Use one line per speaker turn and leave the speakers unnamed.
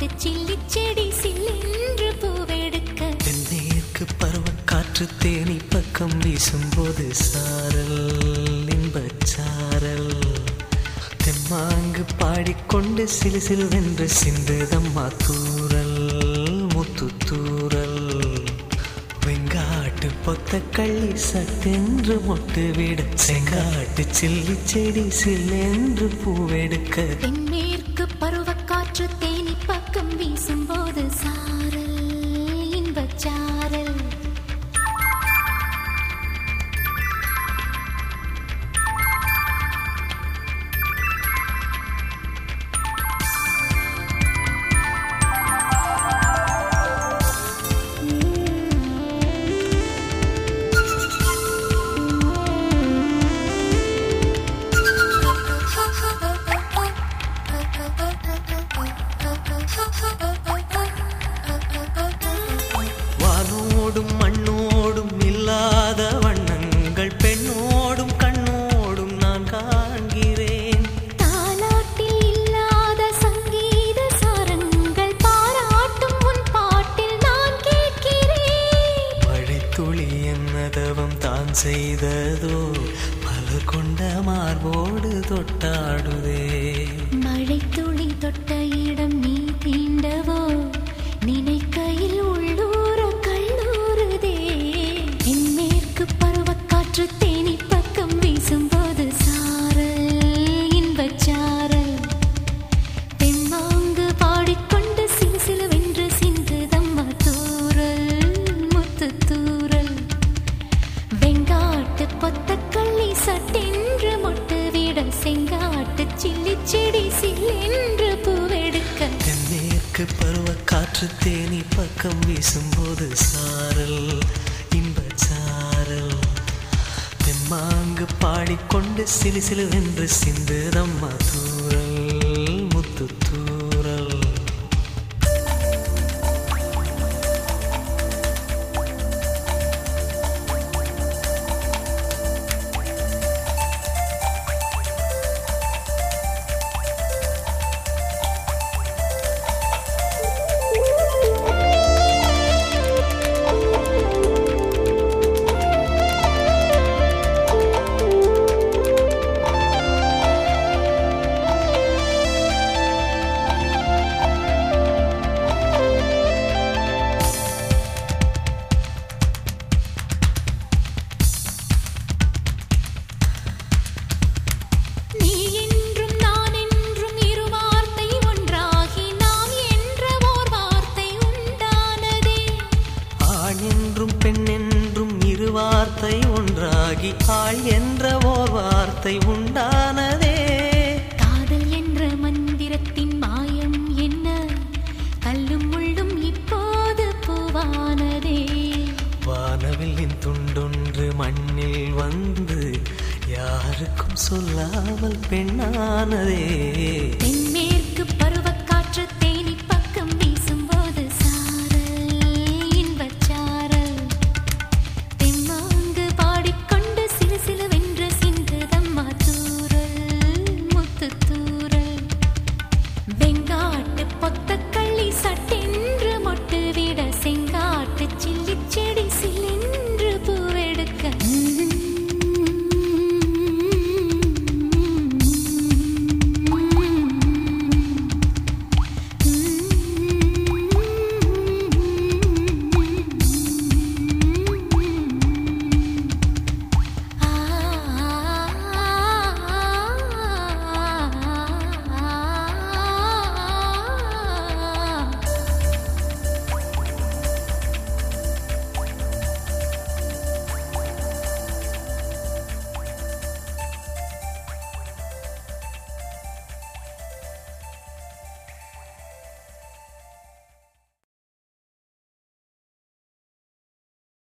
செங்காட்டு chilli செடி சில்லென்று பூவெடுக்க.
தென்மேற்கு பருவக்காற்று தேனி பக்கம் வீசும்போது சாரல் இன்பச்சாரல். தெம்மாங்கு பாடிக்கொண்டு சிலு சிலுவென்று சிந்துதம்மா தூரல் முத்து தூரல் வெங்காட்டு பொத்த கள்ளி சட்டென்று மொட்டு விட செங்காட்டு சில்லி செடி சில்லென்று பூவெடுக்க.
தென்மேற்கு பருவக்காற்று தேனி பக்கம் வீசும்போது
மார்போடு தொட்டாடுதே.
சட்டென்று மொட்டு விட செங்காட்டு சில்லி செடி சில்லென்று பூவெடுக்க.
தென்மேற்கு பருவக்காற்று தேனி பக்கம் வீசும்போது சாரல் இன்பச்சாரல் தெம்மாங்கு பாடிக்கொண்டு சிலு சிலுவென்று சிந்துதம்மா தூ ஒன்றாகி ஆள் என்ற ஓர் வார்த்தை உண்டானதே.
காதல் என்ற மந்திரத்தின் மாயம் என்ன? கல்லும் முள்ளும் இப்போது பூவானதே.
வானவில்லின் துண்டொன்று மண்ணில் வந்து யாருக்கும் சொல்லாமல் பெண்ணானதே.
தென்மே